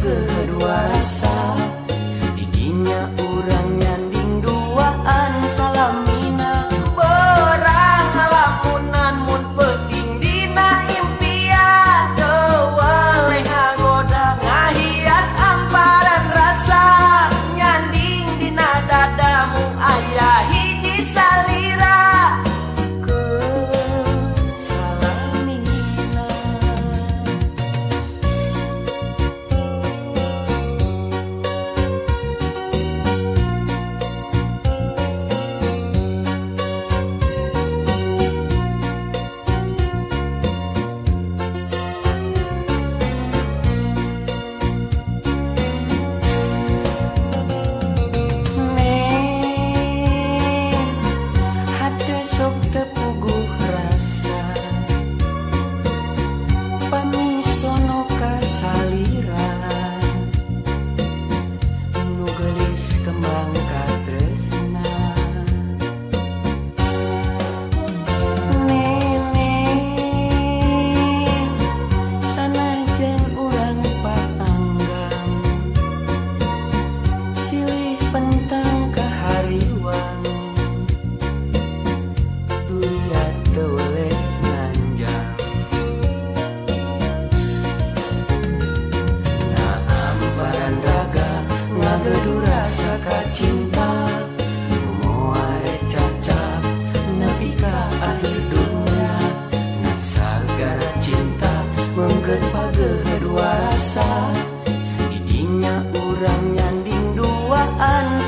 kedua rasa giginya berdurah sakat cinta. Moa nabi napika akhir dunia. Nasagara cinta menggepa kedua rasa. Didinya orang nyanding anak.